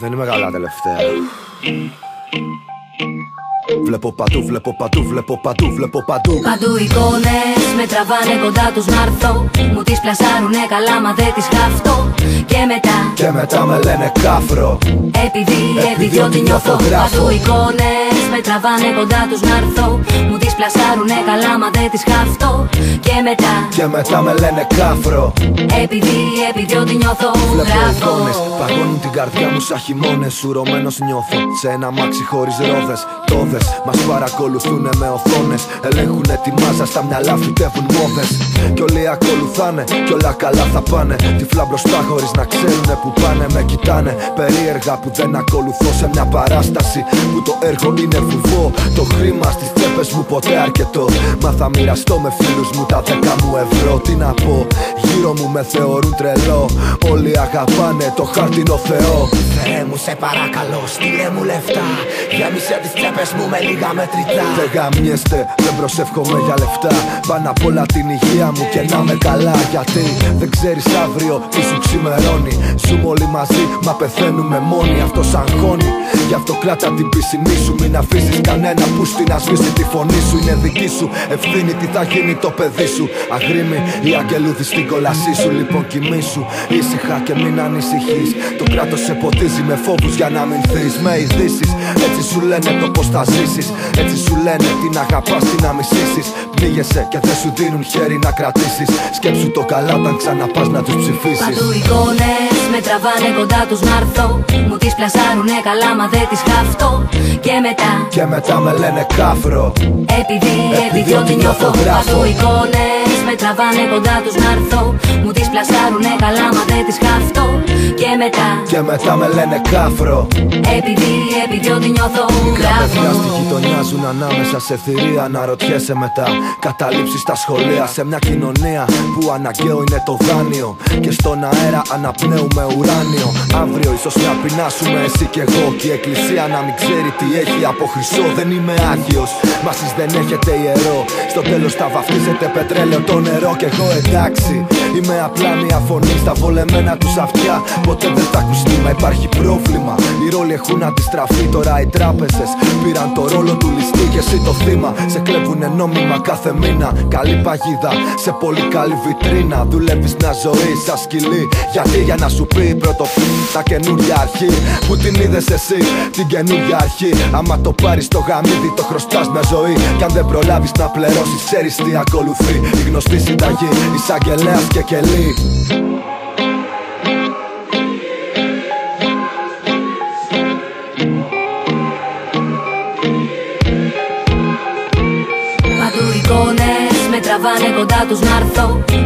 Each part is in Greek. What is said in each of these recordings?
Δεν είμαι καλά τελευταία. Βλέπω παντού, βλέπω παντού, βλέπω παντού, βλέπω παντού. Παντού εικόνες με τραβάνε κοντά τους να Μου τις πλασάρουνε καλά μα δεν τις χαφτώ Και μετά, και μετά με λένε κάφρο. Επειδή, επειδή ό,τι νιώθω Παντού εικόνες με τραβάνε κοντά τους να Μου τις πλασάρουνε καλά μα δεν τις χαφτώ Και μετά, και μετά με λένε κάφρο. Επειδή, επειδή ό,τι νιώθω Βλέπω εικόνες, παγώνουν την καρδιά μου σαν χειμώνες. Σουρωμένος νιώθω σε ένα μάξι χωρίς ρόδες. Τόδες Μας παρακολουθούν με οθόνες. Ελέγχουν τη μάζα στα μυαλά, φυτεύουν μόδε. Κι όλοι ακολουθάνε, κι όλα καλά θα πάνε. Τυφλά μπροστά χωρίς να ξέρουν που πάνε. Με κοιτάνε περίεργα που δεν ακολουθώ σε μια παράσταση. Που το έργο είναι βουβό. Το χρήμα στις τσέπες μου ποτέ αρκετό. Μα θα μοιραστώ με φίλους μου τα δέκα μου ευρώ. Τι να πω, γύρω μου με θεωρούν τρελό. Όλοι αγαπάνε το χάρτινο Θεό. Θεέ μου, σε παρακαλώ, στείλε μου λεφτά. Γέμισε τις τσέπες μου με λίγα μετρητά. Δεν γαμιέστε, δεν προσεύχομαι για λεφτά. Πάνω απ' όλα την υγεία μου και να με καλά. Γιατί δεν ξέρεις αύριο τι σου ξημερώνει. Ζούμε όλοι μαζί, μα πεθαίνουμε μόνοι. Αυτό αγχώνει. Γι' αυτό κράτα την πίσινή σου. Μην αφήσεις κανένα που στην ασβήσει τη φωνή σου. Είναι δική σου ευθύνη τι θα γίνει το παιδί σου. Αγρίμη η αγγελούδη στην κόλασή σου. Λοιπόν κοιμήσου ήσυχα και μην ανησυχείς. Το κράτος σε ποτίζει με φόβους για να μην θεί. Με ειδήσεις έτσι σου λένε το πώς θα ζήσεις. Έτσι σου λένε την αγαπάς, την να μισήσει. Πνίγεσαι και δεν σου δίνουν χέρι να κρατήσεις. Σκέψου το καλά όταν ξαναπάς να τους ψηφίσεις. Παντού εικόνες με τραβάνε κοντά τους να Μου τις πλασάρουνε καλά, μα δεν τις χαφτώ. Και μετά, και μετά με λένε κάφρο. Επειδή, επειδή ό,τι νιώθω. Παντού εικόνες με τραβάνε κοντά τους να Μου τις μετά, και μετά με λένε κάφρο. Επειδή, επειδή ό,τι νιώθω. Μικρά παιδιά στη γειτονιά ζουν ανάμεσα σε θηρία. Αναρωτιέσαι μετά. Καταλήψεις στα σχολεία σε μια κοινωνία που αναγκαίο είναι το δάνειο. Και στον αέρα αναπνέουμε ουράνιο. Αύριο ίσως να πεινάσουμε εσύ και εγώ. Και η εκκλησία να μην ξέρει τι έχει από χρυσό. Δεν είμαι άγιος, μα εσείς δεν έχετε ιερό. Στο τέλος θα βαφτίζετε πετρέλαιο το νερό. Και εγώ εντάξει, είμαι απλά μια φωνή στα βολεμένα του αυτιά. Ποτέ δεν θα ακουστεί, μα υπάρχει πρόβλημα. Οι ρόλοι έχουν αντιστραφεί τώρα οι τράπεζες. Πήραν το ρόλο του ληστή και εσύ το θύμα. Σε κλέβουνε νόμιμα κάθε μήνα. Καλή παγίδα σε πολύ καλή βιτρίνα. Δουλεύεις μια ζωή σαν σκυλί. Γιατί για να σου πει πρώτο τα καινούργια αρχή. Που την είδες εσύ την καινούργια αρχή. Άμα το πάρεις το γαμίδι, το χρωστάς μια ζωή. Κι αν δεν προλάβεις να πληρώσεις, ξέρεις τι ακολουθεί. Η γνωστή συνταγή, εισαγγελέας και κελί. με τραβάνε κοντά τους να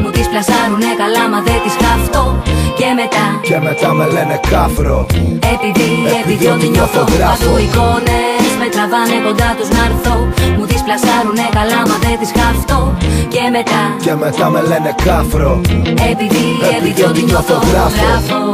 Μου τις πλασάρουνε καλά μα δεν τις χαφτώ Και μετά Και μετά με λένε κάφρο. Επειδή, επειδή ό,τι νιώθω Αφού εικόνες με τραβάνε κοντά τους να Μου τις πλασάρουνε καλά μα δεν τις χαφτώ Και μετά Και μετά με λένε κάφρο. Επειδή, επειδή ό,τι νιώθω Γράφω